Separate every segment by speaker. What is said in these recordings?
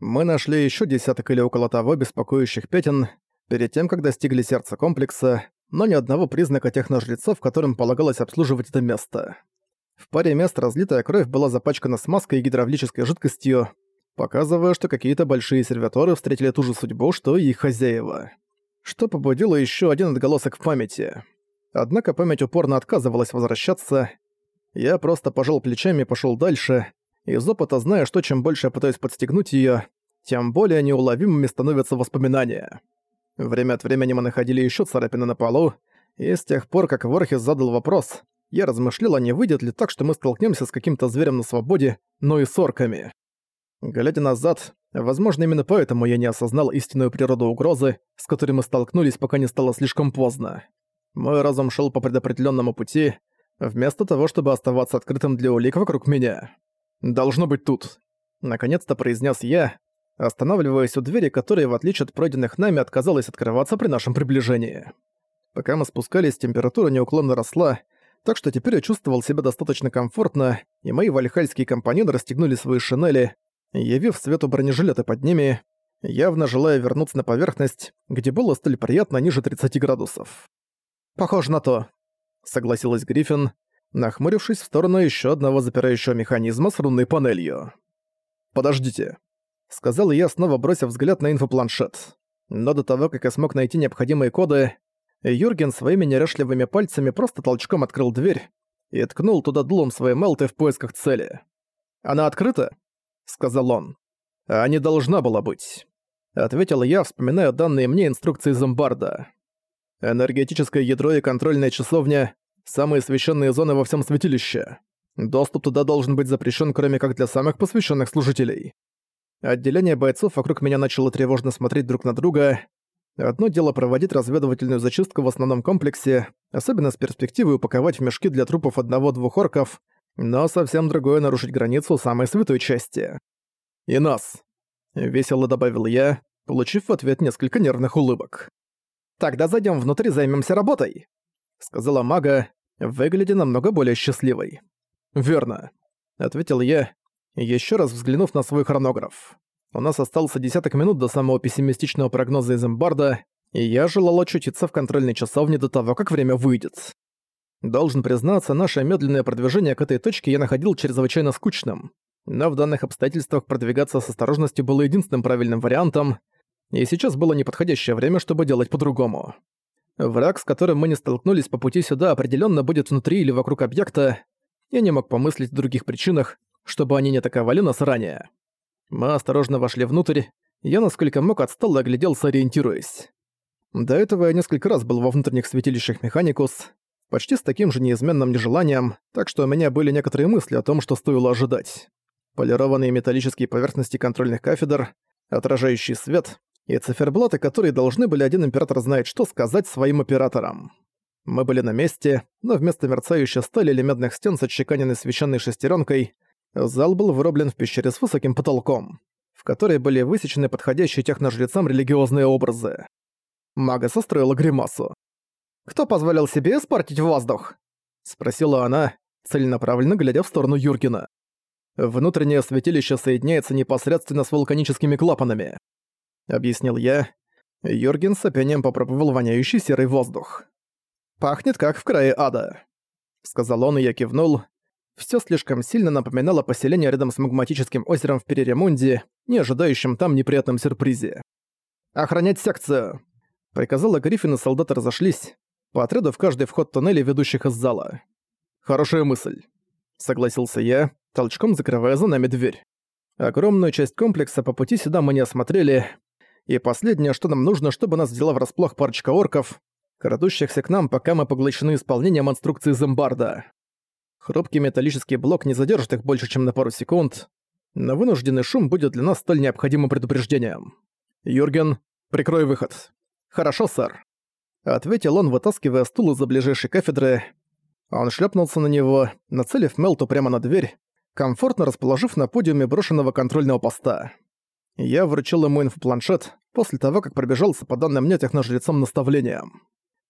Speaker 1: Мы нашли еще десяток или около того беспокоящих пятен перед тем, как достигли сердца комплекса, но ни одного признака техножрецов, которым полагалось обслуживать это место. В паре мест разлитая кровь была запачкана смазкой и гидравлической жидкостью, показывая, что какие-то большие сервиторы встретили ту же судьбу, что и их хозяева. Что побудило еще один отголосок в памяти. Однако память упорно отказывалась возвращаться. Я просто пожал плечами и пошел дальше, из опыта зная, что чем больше я пытаюсь подстегнуть ее, тем более неуловимыми становятся воспоминания. Время от времени мы находили еще царапины на полу, и с тех пор, как Ворхис задал вопрос, я размышлял, а не выйдет ли так, что мы столкнемся с каким-то зверем на свободе, но и с орками. Глядя назад, возможно, именно поэтому я не осознал истинную природу угрозы, с которой мы столкнулись, пока не стало слишком поздно. Мой разум шел по предопределенному пути, вместо того, чтобы оставаться открытым для улик вокруг меня. «Должно быть тут», — наконец-то произнес я, останавливаясь у двери, которая, в отличие от пройденных нами, отказалась открываться при нашем приближении. Пока мы спускались, температура неуклонно росла, так что теперь я чувствовал себя достаточно комфортно, и мои вальхальские компаньоны расстегнули свои шинели, явив свету бронежилеты под ними, явно желая вернуться на поверхность, где было столь приятно ниже 30 градусов. «Похоже на то», — согласилась Гриффин, нахмурившись в сторону еще одного запирающего механизма с рунной панелью. «Подождите», — сказал я, снова бросив взгляд на инфопланшет. Но до того, как я смог найти необходимые коды, Юрген своими неряшливыми пальцами просто толчком открыл дверь и ткнул туда дулом своей мелты в поисках цели. «Она открыта?» — сказал он. «А не должна была быть», — ответил я, вспоминая данные мне инструкции Зомбарда. «Энергетическое ядро и контрольная часовня — самые священные зоны во всем святилище. Доступ туда должен быть запрещен, кроме как для самых посвященных служителей». Отделение бойцов вокруг меня начало тревожно смотреть друг на друга, Одно дело проводить разведывательную зачистку в основном комплексе, особенно с перспективой упаковать в мешки для трупов одного-двух орков, но совсем другое нарушить границу самой святой части. «И нас», — весело добавил я, получив в ответ несколько нервных улыбок. «Тогда зайдем внутрь и займемся работой», — сказала мага, выглядя намного более счастливой. «Верно», — ответил я, еще раз взглянув на свой хронограф. У нас остался десяток минут до самого пессимистичного прогноза из Эмбарда, и я желал очутиться в контрольной часовне до того, как время выйдет. Должен признаться, наше медленное продвижение к этой точке я находил чрезвычайно скучным. Но в данных обстоятельствах продвигаться с осторожностью было единственным правильным вариантом, и сейчас было неподходящее время, чтобы делать по-другому. Враг, с которым мы не столкнулись по пути сюда, определенно будет внутри или вокруг объекта. Я не мог помыслить о других причинах, чтобы они не атаковали нас ранее. Мы осторожно вошли внутрь, я насколько мог отстал и огляделся, ориентируясь. До этого я несколько раз был во внутренних святилищах Механикус, почти с таким же неизменным нежеланием, так что у меня были некоторые мысли о том, что стоило ожидать. Полированные металлические поверхности контрольных кафедр, отражающий свет и циферблаты, которые должны были один император знает что сказать своим операторам. Мы были на месте, но вместо мерцающей стали или медных стен с отчеканенной священной шестеренкой Зал был вырублен в пещере с высоким потолком, в которой были высечены подходящие техножрецам религиозные образы. Мага состроила гримасу. «Кто позволил себе испортить воздух?» — спросила она, целенаправленно глядя в сторону Юргена. «Внутреннее святилище соединяется непосредственно с вулканическими клапанами», — объяснил я. Юрген с опением попробовал воняющий серый воздух. «Пахнет как в крае ада», — сказал он, и я кивнул. Всё слишком сильно напоминало поселение рядом с магматическим озером в Переремунде, не ожидающим там неприятном сюрпризе. «Охранять секцию!» Приказала Гриффин, и солдаты разошлись, по отряду в каждый вход туннелей, ведущих из зала. «Хорошая мысль», — согласился я, толчком закрывая за нами дверь. Огромную часть комплекса по пути сюда мы не осмотрели, и последнее, что нам нужно, чтобы нас взяла врасплох парочка орков, крадущихся к нам, пока мы поглощены исполнением инструкции Зомбарда. Хрупкий металлический блок не задержит их больше, чем на пару секунд, но вынужденный шум будет для нас столь необходимым предупреждением. «Юрген, прикрой выход». «Хорошо, сэр», — ответил он, вытаскивая стул из-за ближайшей кафедры. Он шлепнулся на него, нацелив Мелту прямо на дверь, комфортно расположив на подиуме брошенного контрольного поста. Я вручил ему инфопланшет после того, как пробежался по данным мне техножрецом наставлениям.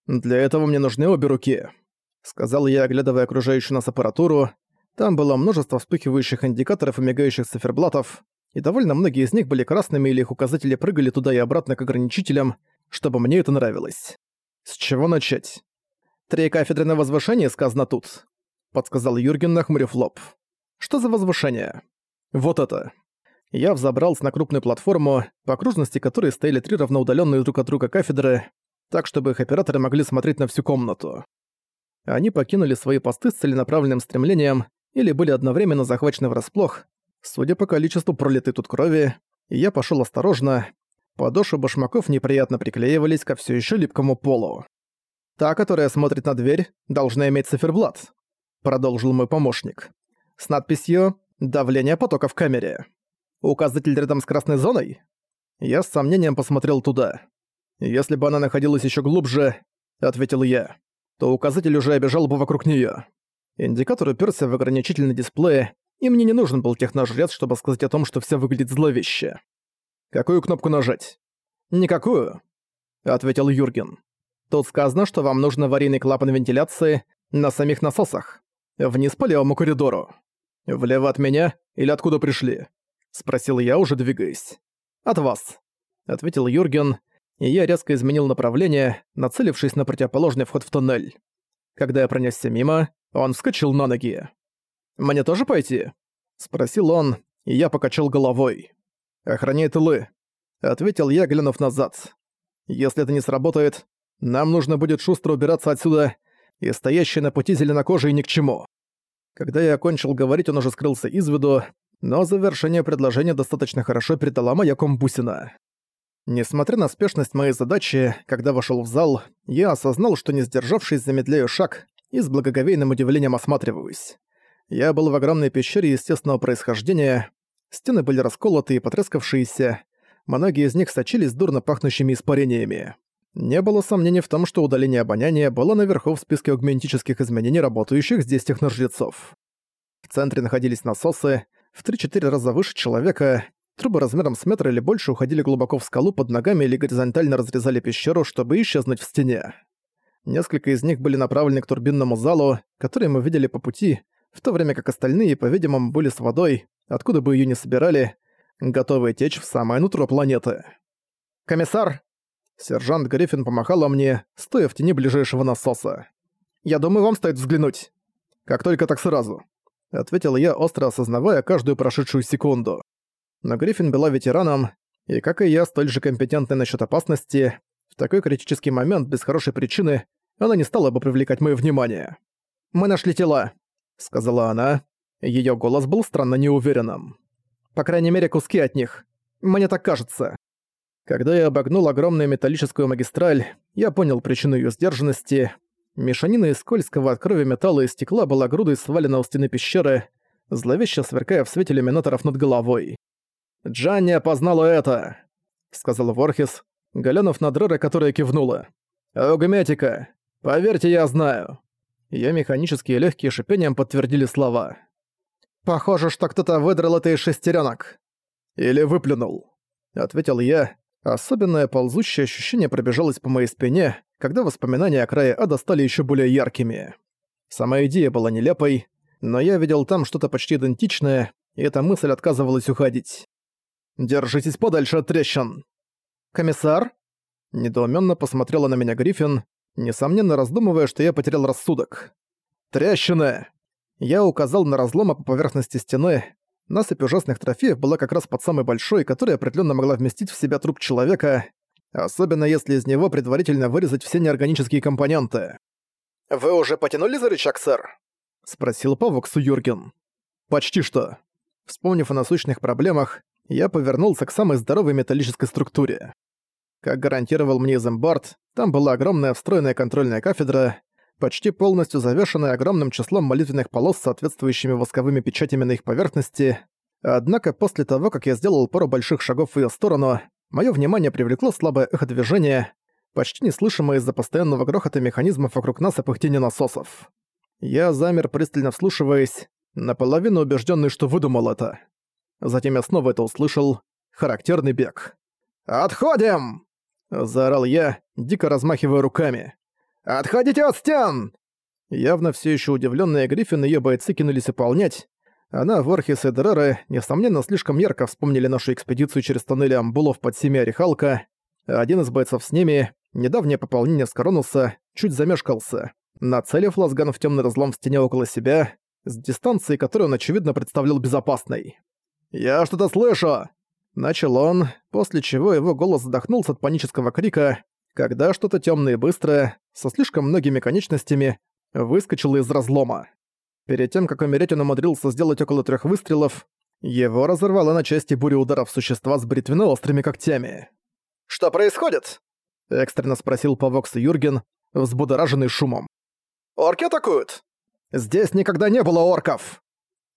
Speaker 1: Для этого мне нужны обе руки. Сказал я, оглядывая окружающую нас аппаратуру. Там было множество вспыхивающих индикаторов и мигающих циферблатов. и довольно многие из них были красными или их указатели прыгали туда и обратно к ограничителям, чтобы мне это нравилось. С чего начать? «Три кафедры на возвышении сказано тут», — подсказал Юрген, нахмурив лоб. «Что за возвышение?» «Вот это». Я взобрался на крупную платформу, по окружности которой стояли три равноудаленные друг от друга кафедры, так чтобы их операторы могли смотреть на всю комнату. Они покинули свои посты с целенаправленным стремлением или были одновременно захвачены врасплох, судя по количеству пролитой тут крови, я пошел осторожно, подошвы башмаков неприятно приклеивались ко все еще липкому полу. «Та, которая смотрит на дверь, должна иметь циферблат», — продолжил мой помощник. «С надписью «Давление потока в камере». Указатель рядом с красной зоной?» Я с сомнением посмотрел туда. «Если бы она находилась еще глубже», — ответил я, то указатель уже обежал бы вокруг нее. Индикатор уперся в ограничительный дисплей, и мне не нужен был техножрец, чтобы сказать о том, что все выглядит зловеще. «Какую кнопку нажать?» «Никакую», — ответил Юрген. Тут сказано, что вам нужен аварийный клапан вентиляции на самих насосах. Вниз по левому коридору. Влево от меня или откуда пришли? Спросил я, уже двигаясь. От вас. Ответил Юрген, и я резко изменил направление, нацелившись на противоположный вход в туннель. Когда я пронесся мимо, он вскочил на ноги. «Мне тоже пойти?» Спросил он, и я покачал головой. «Охраняй тылы», — ответил я, глянув назад. «Если это не сработает, нам нужно будет шустро убираться отсюда, и стоящий на пути зеленокожий ни к чему». Когда я окончил говорить, он уже скрылся из виду, но завершение предложения достаточно хорошо передала моя комбусина. Несмотря на спешность моей задачи, когда вошел в зал, я осознал, что не сдержавшись, замедляю шаг и с благоговейным удивлением осматриваюсь. Я был в огромной пещере естественного происхождения, стены были расколоты и потрескавшиеся, многие из них сочились дурно пахнущими испарениями. Не было сомнений в том, что удаление обоняния было наверху в списке аугментических изменений, работающих здесь техножрецов. В центре находились насосы, в 3-4 раза выше человека, трубы размером с метр или больше уходили глубоко в скалу под ногами или горизонтально разрезали пещеру, чтобы исчезнуть в стене. Несколько из них были направлены к турбинному залу, который мы видели по пути, в то время как остальные, по-видимому, были с водой, откуда бы ее не собирали, готовые течь в самое нутро планеты. «Комиссар!» Сержант Гриффин помахала мне, стоя в тени ближайшего насоса. «Я думаю, вам стоит взглянуть». «Как только так сразу», — ответил я, остро осознавая каждую прошедшую секунду. Но Гриффин была ветераном, и, как и я, столь же компетентной насчет опасности. В такой критический момент, без хорошей причины, она не стала бы привлекать мое внимание. «Мы нашли тела», — сказала она. Её голос был странно неуверенным. «По крайней мере, куски от них. Мне так кажется». Когда я обогнул огромную металлическую магистраль, я понял причину её сдержанности. Мешанина из скользкого от крови металла и стекла была грудой свалена у стены пещеры, зловеще сверкая в свете иллюминаторов над головой. «Джанни опознала это!» — сказал Ворхис, глянув на Дрера, которая кивнула. «Аугметика! Поверьте, я знаю!» Её механические легкие шипением подтвердили слова. «Похоже, что кто-то выдрал это из шестеренок. «Или выплюнул», — ответил я, Особенное ползущее ощущение пробежалось по моей спине, когда воспоминания о крае ада стали еще более яркими. Сама идея была нелепой, но я видел там что-то почти идентичное, и эта мысль отказывалась уходить. «Держитесь подальше от трещин!» «Комиссар?» Недоуменно посмотрела на меня Гриффин, несомненно раздумывая, что я потерял рассудок. «Трещины!» Я указал на разломы по поверхности стены, Насыпь ужасных трофеев была как раз под самой большой, которая определенно могла вместить в себя труп человека, особенно если из него предварительно вырезать все неорганические компоненты. «Вы уже потянули за рычаг, сэр?» — спросил по Воксу Юрген. «Почти что». Вспомнив о насущных проблемах, я повернулся к самой здоровой металлической структуре. Как гарантировал мне Зембард, там была огромная встроенная контрольная кафедра, почти полностью завешенная огромным числом молитвенных полос с соответствующими восковыми печатями на их поверхности. Однако после того, как я сделал пару больших шагов в её сторону, моё внимание привлекло слабое эхо движения, почти неслышимое из-за постоянного грохота механизмов вокруг нас и пыхтения насосов. Я замер, пристально вслушиваясь, наполовину убеждённый, что выдумал это. Затем я снова это услышал. Характерный бег. «Отходим!» – заорал я, дико размахивая руками. «Отходите от стен!» Явно все еще удивленные Гриффин и ее бойцы кинулись выполнять. Она, Ворхис и Дереры, несомненно, слишком ярко вспомнили нашу экспедицию через тоннели Амбулов под семья Орехалка. Один из бойцов с ними, недавнее пополнение Скоронуса, чуть замешкался, нацелив лазган в темный разлом в стене около себя, с дистанции которой он, очевидно, представлял безопасной. «Я что-то слышу!» Начал он, после чего его голос задохнулся от панического крика, когда что-то темное и быстрое, со слишком многими конечностями, выскочило из разлома. Перед тем, как умереть, он умудрился сделать около трех выстрелов, его разорвало на части бури ударов существа с бритвенно-острыми когтями. «Что происходит?» — экстренно спросил по Воксу Юрген, взбудораженный шумом. «Орки атакуют!» «Здесь никогда не было орков!»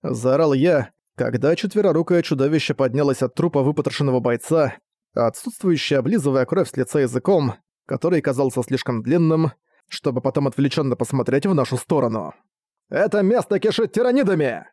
Speaker 1: Заорал я, когда четверорукое чудовище поднялось от трупа выпотрошенного бойца, отсутствующее облизывая кровь с лица языком, который казался слишком длинным, чтобы потом отвлеченно посмотреть в нашу сторону. «Это место кишит тиранидами!»